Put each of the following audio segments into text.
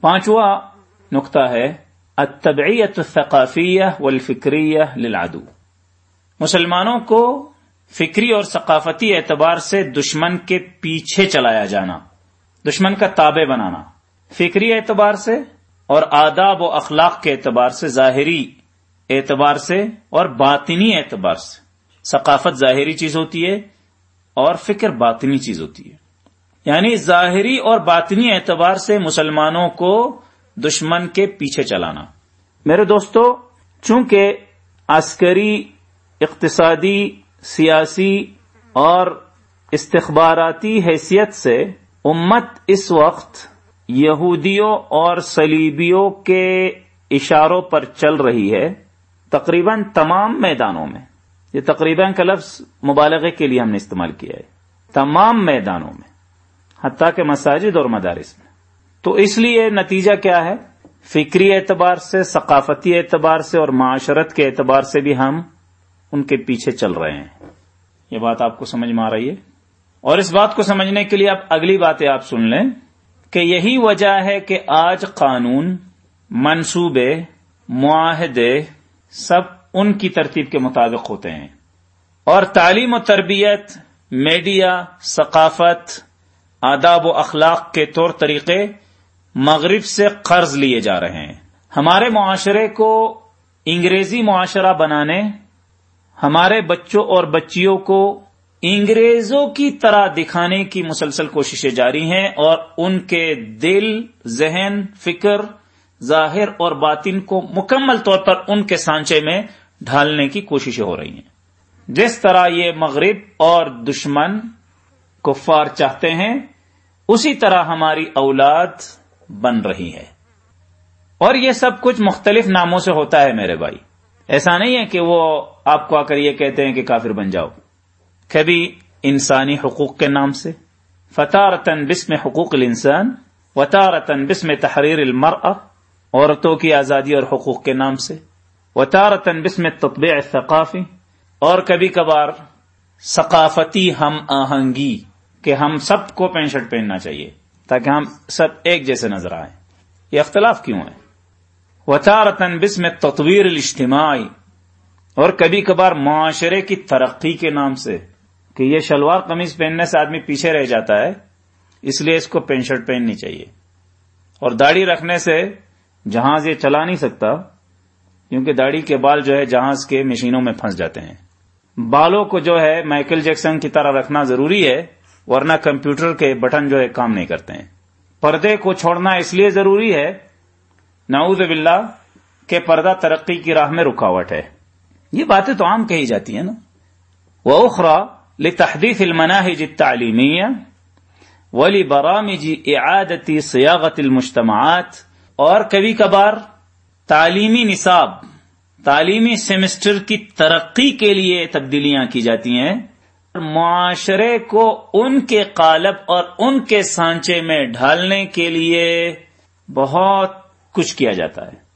پانچواں نقطہ ہے التبعیت الثقافیہ والفکریہ للعدو۔ مسلمانوں کو فکری اور ثقافتی اعتبار سے دشمن کے پیچھے چلایا جانا، دشمن کا تابع بنانا، فکری اعتبار سے اور آداب و اخلاق کے اعتبار سے، ظاہری اعتبار سے اور باطنی اعتبار سے۔ ثقافت ظاہری چیز ہوتی ہے اور فکر باطنی چیز ہوتی ہے۔ یعنی ظاہری اور باطنی اعتبار سے مسلمانوں کو دشمن کے پیچھے چلانا۔ میرے دوستو، چونکہ عسکری، اقتصادی، سیاسی اور استخباراتی حیثیت سے امت اس وقت یہودیوں اور سلیبیوں کے اشاروں پر چل رہی ہے، تقریباً تمام میدانوں میں۔ یہ تقریباً کا لفظ مبالغے کے لیے ہم نے استعمال کیا ہے۔ تمام میدانوں میں۔ حتیٰ کہ مساجد اور مدارس میں۔ تو اس لیے نتیجہ کیا ہے؟ فکری اعتبار سے، ثقافتی اعتبار سے اور معاشرت کے اعتبار سے بھی ہم ان کے پیچھے چل رہے ہیں۔ یہ بات آپ کو سمجھ میں آ رہی ہے؟ اور اس بات کو سمجھنے کے لیے آپ اگلی باتیں آپ سن لیں کہ یہی وجہ ہے کہ آج قانون، منصوبے، معاہدے سب ان کی ترتیب کے مطابق ہوتے ہیں۔ اور تعلیم و تربیت، میڈیا، ثقافت آداب و اخلاق کے طور طریقے مغرب سے قرض لیے جا رہے ہیں۔ ہمارے معاشرے کو انگریزی معاشرہ بنانے، ہمارے بچوں اور بچیوں کو انگریزوں کی طرح دکھانے کی مسلسل کوششیں جاری ہیں اور ان کے دل، ذہن، فکر، ظاہر اور باطن کو مکمل طور پر ان کے سانچے میں ڈھالنے کی کوششیں ہو رہی ہیں۔ جس طرح یہ مغرب اور دشمن کفار چاہتے ہیں اسی طرح ہماری اولاد بن رہی ہے۔ اور یہ سب کچھ مختلف ناموں سے ہوتا ہے میرے بھائی۔ ایسا نہیں ہے کہ وہ آپ کو آ کر یہ کہتے ہیں کہ کافر بن جاؤ۔ کبھی انسانی حقوق کے نام سے فتح رتن بسم حقوق الانسان وطا رتن بسم تحریر المر عورتوں کی آزادی اور حقوق کے نام سے وطا رتن بسم تطبیع ثقافی اور کبھی کبھار ثقافتی ہم آہنگی۔ کہ ہم سب کو پینٹ شرٹ پہننا چاہیے تاکہ ہم سب ایک جیسے نظر آئیں۔ یہ اختلاف کیوں ہے؟ وطارتن بسم تطویر الاجتماعی۔ اور کبھی کبھار معاشرے کی ترقی کے نام سے کہ یہ شلوار قمیض پہننے سے آدمی پیچھے رہ جاتا ہے، اس لیے اس کو پینٹ شرٹ پہننی چاہیے۔ اور داڑھی رکھنے سے جہاز یہ چلا نہیں سکتا، کیونکہ داڑھی کے بال جو ہے جہاز کے مشینوں میں پھنس جاتے ہیں۔ بالوں کو جو ہے مائیکل جیکسن کی طرح رکھنا ضروری ہے ورنہ کمپیوٹر کے بٹن جو ہے کام نہیں کرتے ہیں۔ پردے کو چھوڑنا اس لیے ضروری ہے، نعوذ باللہ، کہ پردہ ترقی کی راہ میں رکاوٹ ہے۔ یہ باتیں تو عام کہی جاتی ہیں نا۔ وہ اخرا لتحدیث المناهج التعلیمیہ ولی برامج اعادتی سیاغت المجتمعات۔ اور کبھی کبھار تعلیمی نصاب، تعلیمی سیمسٹر کی ترقی کے لیے تبدیلیاں کی جاتی ہیں۔ معاشرے کو ان کے قالب اور ان کے سانچے میں ڈھالنے کے لیے بہت کچھ کیا جاتا ہے۔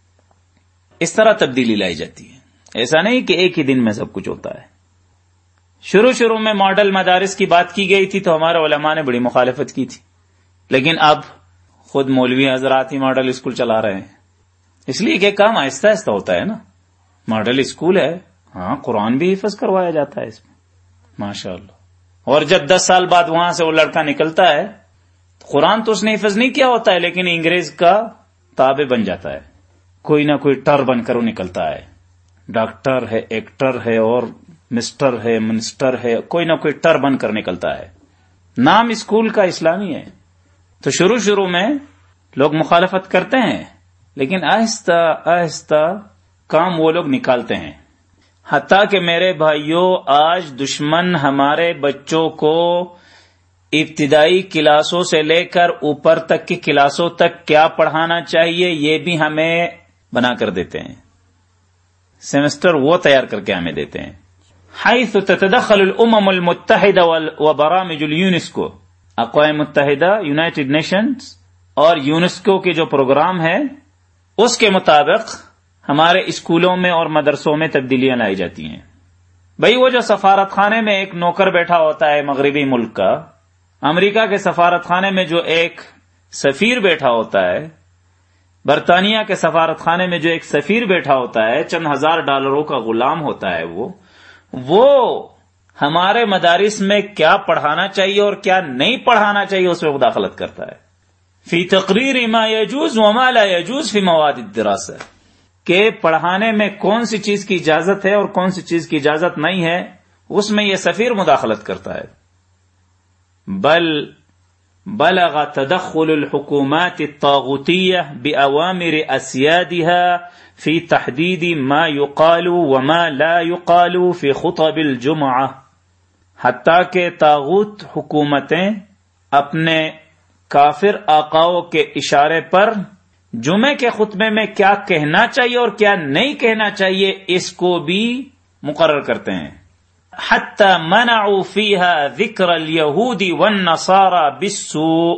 اس طرح تبدیلی لائی جاتی ہے۔ ایسا نہیں کہ ایک ہی دن میں سب کچھ ہوتا ہے۔ شروع شروع میں ماڈل مدارس کی بات کی گئی تھی تو ہمارے علماء نے بڑی مخالفت کی تھی۔ لیکن اب خود مولوی حضرات ہی ماڈل اسکول چلا رہے ہیں۔ اس لیے کہ کام آہستہ آہستہ ہوتا ہے نا۔ ماڈل اسکول ہے۔ ہاں قرآن بھی حفظ کروایا جاتا ہے اس میں۔ ماشاء اللہ اور جب دس سال بعد وہاں سے وہ لڑکا نکلتا ہے قرآن تو اس نے حفظ نہیں کیا ہوتا ہے، لیکن انگریز کا تابع بن جاتا ہے۔ کوئی نہ کوئی ٹر بن کر وہ نکلتا ہے۔ ڈاکٹر ہے، ایکٹر ہے، اور مسٹر ہے، منسٹر ہے، کوئی نہ کوئی ٹر بن کر نکلتا ہے۔ نام اسکول کا اسلامی ہے۔ تو شروع شروع میں لوگ مخالفت کرتے ہیں، لیکن آہستہ آہستہ کام وہ لوگ نکالتے ہیں۔ حتیٰ کہ میرے بھائیوں آج دشمن ہمارے بچوں کو ابتدائی کلاسوں سے لے کر اوپر تک کی کلاسوں تک کیا پڑھانا چاہیے، یہ بھی ہمیں بنا کر دیتے ہیں۔ سیمسٹر وہ تیار کر کے ہمیں دیتے ہیں۔ حیث تتدخل الامم المتحدہ و برامج اليونسکو اقوام متحدہ، یونائٹڈ نیشنز اور یونسکو کے جو پروگرام ہے اس کے مطابق ہمارے اسکولوں میں اور مدرسوں میں تبدیلیاں لائی جاتی ہیں۔ بھائی وہ جو سفارت خانے میں ایک نوکر بیٹھا ہوتا ہے مغربی ملک کا، امریکہ کے سفارت خانے میں جو ایک سفیر بیٹھا ہوتا ہے، برطانیہ کے سفارت خانے میں جو ایک سفیر بیٹھا ہوتا ہے، چند ہزار ڈالروں کا غلام ہوتا ہے وہ وہ ہمارے مدارس میں کیا پڑھانا چاہیے اور کیا نہیں پڑھانا چاہیے اس میں مداخلت کرتا ہے۔ فی تقریر ما یجوز وما لا یجوز فی مواد الدراسہ۔ کہ پڑھانے میں کون سی چیز کی اجازت ہے اور کون سی چیز کی اجازت نہیں ہے، اس میں یہ سفیر مداخلت کرتا ہے۔ بل بلغ تدخل الحکومات الطاغوتیہ بأوامر اسیادها في تحديد ما يقال وما لا يقال في خطب الجمعہ حتیٰ کہ تاغوت حکومتیں اپنے کافر آقاؤں کے اشارے پر جمعے کے خطبے میں کیا کہنا چاہیے اور کیا نہیں کہنا چاہیے، اس کو بھی مقرر کرتے ہیں۔ حتی منعوا فیها ذکر الیہودی والنصارى بالسوء،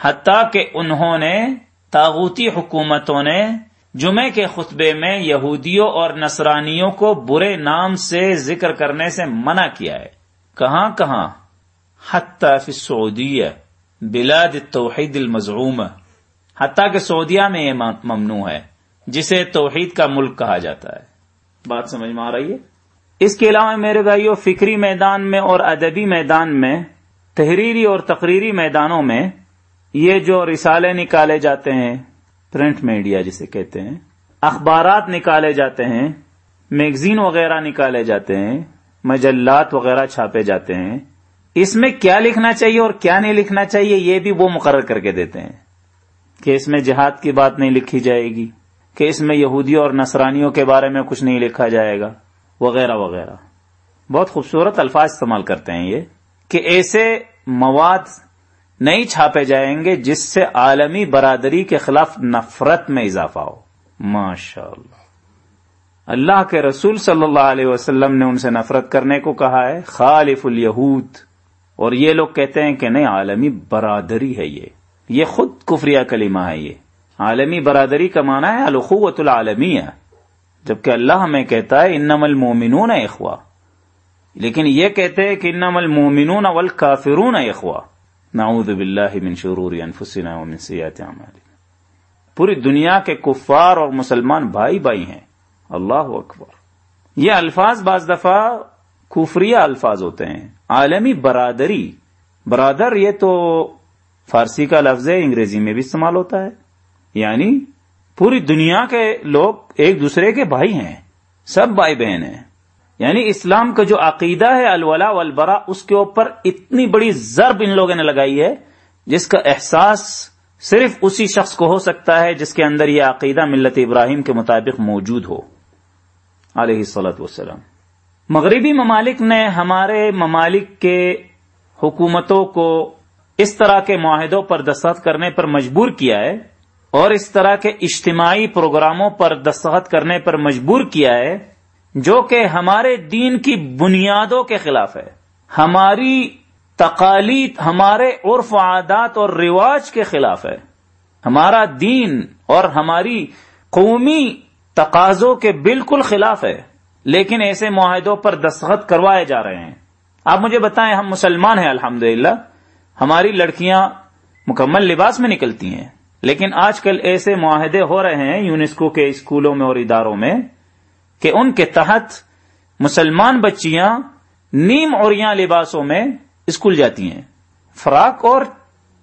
حتیٰ کہ انہوں نے تاغوتی حکومتوں نے جمعے کے خطبے میں یہودیوں اور نصرانیوں کو برے نام سے ذکر کرنے سے منع کیا ہے۔ کہاں کہاں؟ حتی فی السعودیہ، بلاد التوحید المزعوم حتیٰ کہ سعودیہ میں یہ ممنوع ہے، جسے توحید کا ملک کہا جاتا ہے۔ بات سمجھ میں آ رہی ہے؟ اس کے علاوہ میرے بھائیوں فکری میدان میں اور ادبی میدان میں، تحریری اور تقریری میدانوں میں یہ جو رسالے نکالے جاتے ہیں، پرنٹ میڈیا جسے کہتے ہیں، اخبارات نکالے جاتے ہیں، میگزین وغیرہ نکالے جاتے ہیں، مجلات وغیرہ چھاپے جاتے ہیں، اس میں کیا لکھنا چاہیے اور کیا نہیں لکھنا چاہیے یہ بھی وہ مقرر کر کے دیتے ہیں۔ کہ اس میں جہاد کی بات نہیں لکھی جائے گی، کہ اس میں یہودیوں اور نصرانیوں کے بارے میں کچھ نہیں لکھا جائے گا، وغیرہ وغیرہ۔ بہت خوبصورت الفاظ استعمال کرتے ہیں یہ، کہ ایسے مواد نہیں چھاپے جائیں گے جس سے عالمی برادری کے خلاف نفرت میں اضافہ ہو۔ ماشاء اللہ اللہ کے رسول صلی اللہ علیہ وسلم نے ان سے نفرت کرنے کو کہا ہے، خالف الیہود۔ اور یہ لوگ کہتے ہیں کہ نہیں، عالمی برادری ہے یہ۔ یہ خود کفریہ کلمہ ہے یہ۔ عالمی برادری کا معنی ہے الخوت العالمی ہے جبکہ اللہ ہمیں کہتا ہے انم المومنون اخوا لیکن یہ کہتے ہیں کہ انم المومنون والکافرون اخوا نعوذ باللہ من شرور انفسنا ومن سیئات اعمالنا۔ پوری دنیا کے کفار اور مسلمان بھائی بھائی ہیں۔ اللہ اکبر۔ یہ الفاظ بعض دفعہ کفریہ الفاظ ہوتے ہیں۔ عالمی برادری۔ برادر یہ تو فارسی کا لفظ ہے، انگریزی میں بھی استعمال ہوتا ہے۔ یعنی پوری دنیا کے لوگ ایک دوسرے کے بھائی ہیں، سب بھائی بہن ہیں۔ یعنی اسلام کا جو عقیدہ ہے، الولا والبرا، اس کے اوپر اتنی بڑی ضرب ان لوگوں نے لگائی ہے، جس کا احساس صرف اسی شخص کو ہو سکتا ہے جس کے اندر یہ عقیدہ ملت ابراہیم کے مطابق موجود ہو۔ علیہ سلط وسلم مغربی ممالک نے ہمارے ممالک کے حکومتوں کو اس طرح کے معاہدوں پر دستخط کرنے پر مجبور کیا ہے اور اس طرح کے اجتماعی پروگراموں پر دستخط کرنے پر مجبور کیا ہے جو کہ ہمارے دین کی بنیادوں کے خلاف ہے۔ ہماری تقالید، ہمارے عرف عادات اور رواج کے خلاف ہے۔ ہمارا دین اور ہماری قومی تقاضوں کے بالکل خلاف ہے۔ لیکن ایسے معاہدوں پر دستخط کروائے جا رہے ہیں۔ آپ مجھے بتائیں، ہم مسلمان ہیں الحمد ہماری لڑکیاں مکمل لباس میں نکلتی ہیں، لیکن آج کل ایسے معاہدے ہو رہے ہیں یونیسکو کے اسکولوں میں اور اداروں میں کہ ان کے تحت مسلمان بچیاں نیم اور لباسوں میں اسکول جاتی ہیں۔ فراک اور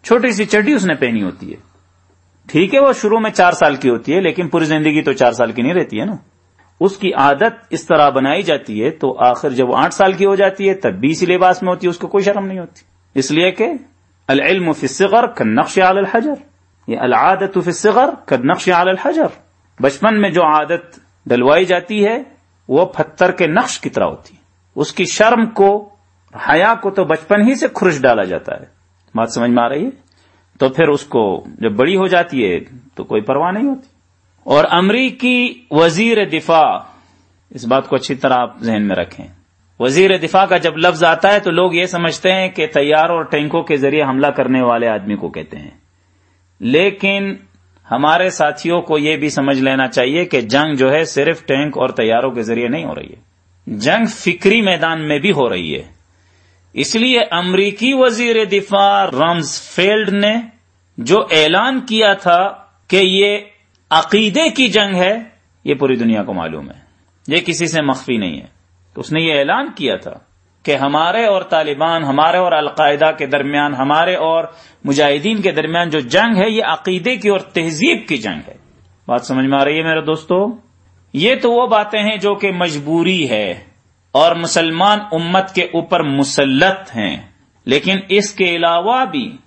چھوٹی سی چڈی اس نے پہنی ہوتی ہے۔ ٹھیک ہے، وہ شروع میں چار سال کی ہوتی ہے، لیکن پوری زندگی تو چار سال کی نہیں رہتی ہے نا۔ اس کی عادت اس طرح بنائی جاتی ہے تو آخر جب وہ آٹھ سال کی ہو جاتی ہے، تب بھی اسی لباس میں ہوتی ہے، اس کو کوئی شرم نہیں ہوتی۔ اس لیے کہ العلم فی الصغر نقش علی الحجر. یہ العادت فی الصغر نقش علی الحجر. بچپن میں جو عادت ڈلوائی جاتی ہے، وہ پتھر کے نقش کی طرح ہوتی ہے. اس کی شرم کو، حیا کو تو بچپن ہی سے خرش ڈالا جاتا ہے. بات سمجھ میں آ رہی ہے؟ تو پھر اس کو جب بڑی ہو جاتی ہے، تو کوئی پرواہ نہیں ہوتی. اور امریکی وزیر دفاع، اس بات کو اچھی طرح آپ ذہن میں رکھیں. وزیر دفاع کا جب لفظ آتا ہے تو لوگ یہ سمجھتے ہیں کہ تیار اور ٹینکوں کے ذریعے حملہ کرنے والے آدمی کو کہتے ہیں۔ لیکن ہمارے ساتھیوں کو یہ بھی سمجھ لینا چاہیے کہ جنگ جو ہے صرف ٹینک اور تیاروں کے ذریعے نہیں ہو رہی ہے۔ جنگ فکری میدان میں بھی ہو رہی ہے۔ اس لیے امریکی وزیر دفاع رمز فیلڈ نے جو اعلان کیا تھا کہ یہ عقیدے کی جنگ ہے، یہ پوری دنیا کو معلوم ہے۔ یہ کسی سے مخفی نہیں ہے۔ تو اس نے یہ اعلان کیا تھا کہ ہمارے اور طالبان، ہمارے اور القاعدہ کے درمیان، ہمارے اور مجاہدین کے درمیان جو جنگ ہے، یہ عقیدے کی اور تہذیب کی جنگ ہے۔ بات سمجھ میں آ رہی ہے میرے دوستو؟ یہ تو وہ باتیں ہیں جو کہ مجبوری ہے اور مسلمان امت کے اوپر مسلط ہیں۔ لیکن اس کے علاوہ بھی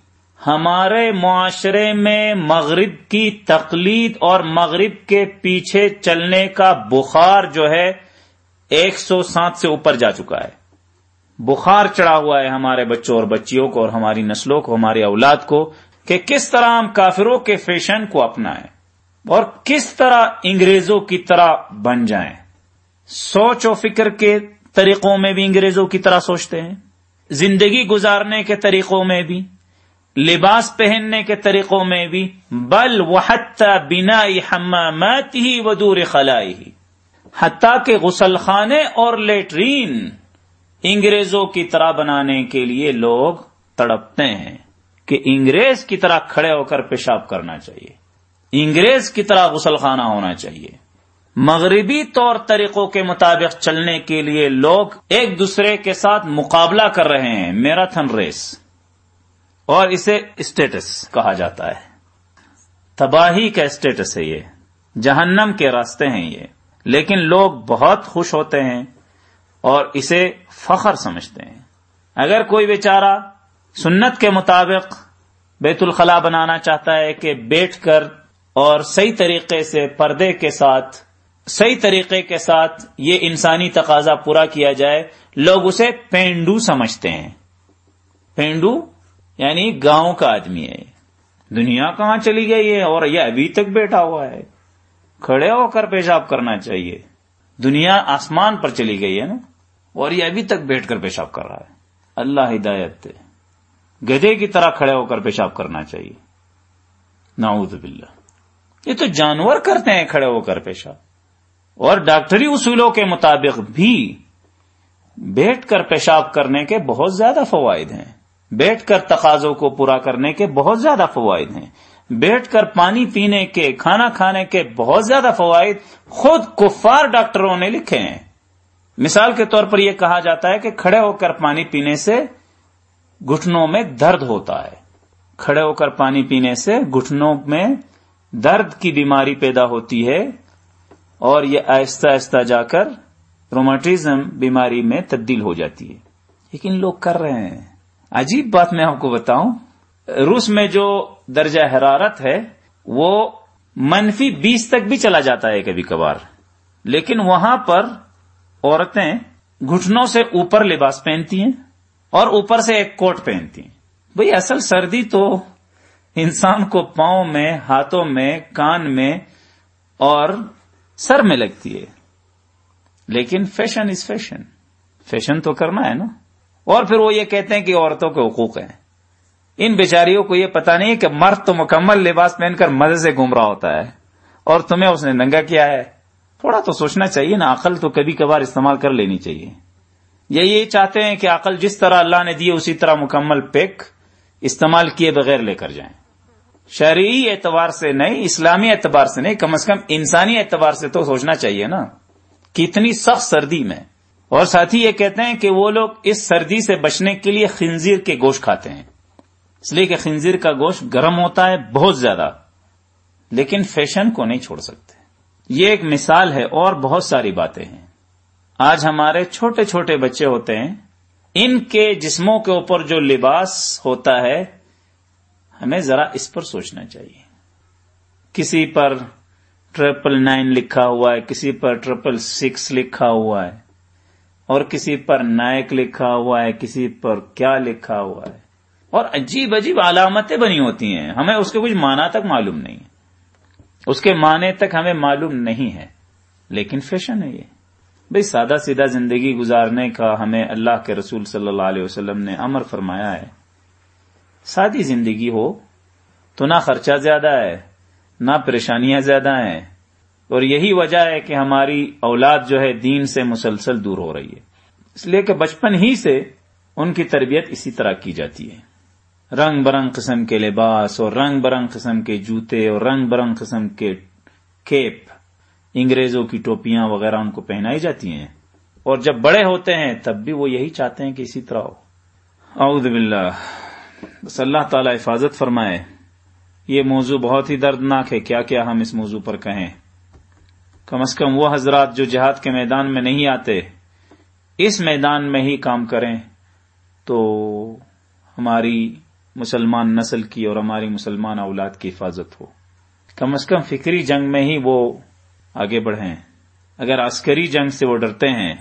ہمارے معاشرے میں مغرب کی تقلید اور مغرب کے پیچھے چلنے کا بخار جو ہے ایک سو سات سے اوپر جا چکا ہے۔ بخار چڑھا ہوا ہے ہمارے بچوں اور بچیوں کو اور ہماری نسلوں کو، ہماری اولاد کو، کہ کس طرح ہم کافروں کے فیشن کو اپنائیں اور کس طرح انگریزوں کی طرح بن جائیں۔ سوچ و فکر کے طریقوں میں بھی انگریزوں کی طرح سوچتے ہیں۔ زندگی گزارنے کے طریقوں میں بھی، لباس پہننے کے طریقوں میں بھی، بل وحت بنا حمامات ہی ودور خلائی ہی حتیٰ کہ غسل خانے اور لیٹرین انگریزوں کی طرح بنانے کے لیے لوگ تڑپتے ہیں کہ انگریز کی طرح کھڑے ہو کر پیشاب کرنا چاہیے۔ انگریز کی طرح غسل خانہ ہونا چاہیے۔ مغربی طور طریقوں کے مطابق چلنے کے لیے لوگ ایک دوسرے کے ساتھ مقابلہ کر رہے ہیں، میراتھن ریس۔ اور اسے اسٹیٹس کہا جاتا ہے۔ تباہی کا اسٹیٹس ہے یہ۔ جہنم کے راستے ہیں یہ۔ لیکن لوگ بہت خوش ہوتے ہیں اور اسے فخر سمجھتے ہیں۔ اگر کوئی بیچارہ سنت کے مطابق بیت الخلاء بنانا چاہتا ہے کہ بیٹھ کر اور صحیح طریقے سے پردے کے ساتھ، صحیح طریقے کے ساتھ یہ انسانی تقاضا پورا کیا جائے، لوگ اسے پینڈو سمجھتے ہیں۔ پینڈو یعنی گاؤں کا آدمی ہے۔ دنیا کہاں چلی گئی ہے اور یہ ابھی تک بیٹھا ہوا ہے۔ کھڑے ہو کر پیشاب کرنا چاہیے۔ دنیا آسمان پر چلی گئی ہے نا، اور یہ ابھی تک بیٹھ کر پیشاب کر رہا ہے۔ اللہ ہدایت گدے کی طرح کھڑے ہو کر پیشاب کرنا چاہیے۔ نعوذ باللہ۔ یہ تو جانور کرتے ہیں کھڑے ہو کر پیشاب۔ اور ڈاکٹری اصولوں کے مطابق بھی بیٹھ کر پیشاب کرنے کے بہت زیادہ فوائد ہیں۔ بیٹھ کر تقاضوں کو پورا کرنے کے بہت زیادہ فوائد ہیں۔ بیٹھ کر پانی پینے کے، کھانا کھانے کے بہت زیادہ فوائد خود کفار ڈاکٹروں نے لکھے ہیں۔ مثال کے طور پر یہ کہا جاتا ہے کہ کھڑے ہو کر پانی پینے سے گھٹنوں میں درد ہوتا ہے۔ کھڑے ہو کر پانی پینے سے گھٹنوں میں درد کی بیماری پیدا ہوتی ہے اور یہ آہستہ آہستہ جا کر روماٹزم بیماری میں تبدیل ہو جاتی ہے۔ لیکن لوگ کر رہے ہیں۔ عجیب بات میں آپ کو بتاؤں، روس میں جو درجہ حرارت ہے، وہ منفی بیس تک بھی چلا جاتا ہے کبھی کبھار۔ لیکن وہاں پر عورتیں گھٹنوں سے اوپر لباس پہنتی ہیں اور اوپر سے ایک کوٹ پہنتی ہیں۔ بھئی اصل سردی تو انسان کو پاؤں میں، ہاتھوں میں، کان میں اور سر میں لگتی ہے۔ لیکن فیشن از فیشن فیشن تو کرنا ہے نا۔ اور پھر وہ یہ کہتے ہیں کہ عورتوں کے حقوق ہیں۔ ان بیچاریوں کو یہ پتا نہیں کہ مرد تو مکمل لباس پہن کر مزے سے گھوم رہا ہوتا ہے اور تمہیں اس نے ننگا کیا ہے۔ تھوڑا تو سوچنا چاہیے نا، عقل تو کبھی کبھار استعمال کر لینی چاہیے۔ یہ یہ چاہتے ہیں کہ عقل جس طرح اللہ نے دی اسی طرح مکمل پیک استعمال کیے بغیر لے کر جائیں۔ شرعی اعتبار سے نہیں، اسلامی اعتبار سے نہیں، کم از کم انسانی اعتبار سے تو سوچنا چاہیے نا۔ کتنی سخت سردی میں۔ اور ساتھ ہی یہ کہتے ہیں کہ وہ لوگ اس سردی سے بچنے کے لیے خنزیر کے گوشت کھاتے ہیں۔ اس لیے کہ خنزیر کا گوشت گرم ہوتا ہے بہت زیادہ، لیکن فیشن کو نہیں چھوڑ سکتے۔ یہ ایک مثال ہے، اور بہت ساری باتیں ہیں۔ آج ہمارے چھوٹے چھوٹے بچے ہوتے ہیں، ان کے جسموں کے اوپر جو لباس ہوتا ہے، ہمیں ذرا اس پر سوچنا چاہیے۔ کسی پر ٹریپل نائن لکھا ہوا ہے، کسی پر ٹریپل سکس لکھا ہوا ہے، اور کسی پر نائک لکھا ہوا ہے، کسی پر کیا لکھا ہوا ہے۔ اور عجیب عجیب علامتیں بنی ہوتی ہیں۔ ہمیں اس کے کچھ معنی تک معلوم نہیں ہے۔ اس کے معنی تک ہمیں معلوم نہیں ہے۔ لیکن فیشن ہے یہ۔ بھئی سادہ سیدھا زندگی گزارنے کا ہمیں اللہ کے رسول صلی اللہ علیہ وسلم نے امر فرمایا ہے۔ سادی زندگی ہو تو نہ خرچہ زیادہ ہے، نہ پریشانیاں زیادہ ہیں۔ اور یہی وجہ ہے کہ ہماری اولاد جو ہے دین سے مسلسل دور ہو رہی ہے۔ اس لیے کہ بچپن ہی سے ان کی تربیت اسی طرح کی جاتی ہے۔ رنگ برنگ قسم کے لباس اور رنگ برنگ قسم کے جوتے اور رنگ برنگ قسم کے کیپ، انگریزوں کی ٹوپیاں وغیرہ ان کو پہنائی جاتی ہیں۔ اور جب بڑے ہوتے ہیں تب بھی وہ یہی چاہتے ہیں کہ اسی طرح ہو۔ اعوذ باللہ۔ بس اللہ تعالی حفاظت فرمائے۔ یہ موضوع بہت ہی دردناک ہے۔ کیا کیا ہم اس موضوع پر کہیں؟ کم از کم وہ حضرات جو جہاد کے میدان میں نہیں آتے، اس میدان میں ہی کام کریں تو ہماری مسلمان نسل کی اور ہماری مسلمان اولاد کی حفاظت ہو۔ کم از کم فکری جنگ میں ہی وہ آگے بڑھیں۔ اگر عسکری جنگ سے وہ ڈرتے ہیں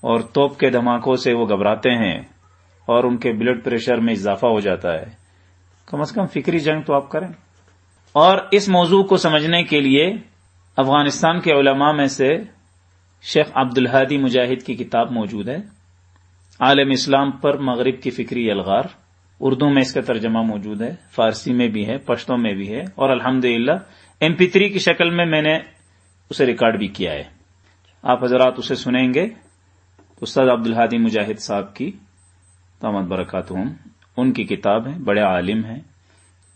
اور توپ کے دھماکوں سے وہ گھبراتے ہیں اور ان کے بلڈ پریشر میں اضافہ ہو جاتا ہے، کم از کم فکری جنگ تو آپ کریں۔ اور اس موضوع کو سمجھنے کے لیے افغانستان کے علماء میں سے شیخ عبد الحادی مجاہد کی کتاب موجود ہے۔ عالم اسلام پر مغرب کی فکری الغار۔ اردو میں اس کا ترجمہ موجود ہے، فارسی میں بھی ہے، پشتوں میں بھی ہے، اور الحمد للہ ایم پی تھری کی شکل میں میں نے اسے ریکارڈ بھی کیا ہے۔ آپ حضرات اسے سنیں گے۔ استاد عبد الحادی مجاہد صاحب کی تامد برکات ہوں ان کی کتاب ہے، بڑے عالم ہیں۔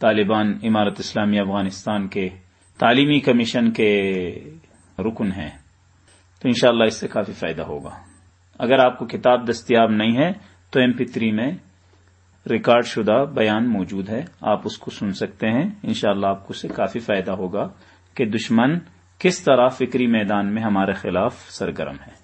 طالبان عمارت اسلامی افغانستان کے تعلیمی کمیشن کے رکن ہیں۔ تو انشاءاللہ اس سے کافی فائدہ ہوگا۔ اگر آپ کو کتاب دستیاب نہیں ہے، تو ایم پی تھری میں ریکارڈ شدہ بیان موجود ہے، آپ اس کو سن سکتے ہیں۔ انشاءاللہ آپ کو اس سے کافی فائدہ ہوگا کہ دشمن کس طرح فکری میدان میں ہمارے خلاف سرگرم ہے۔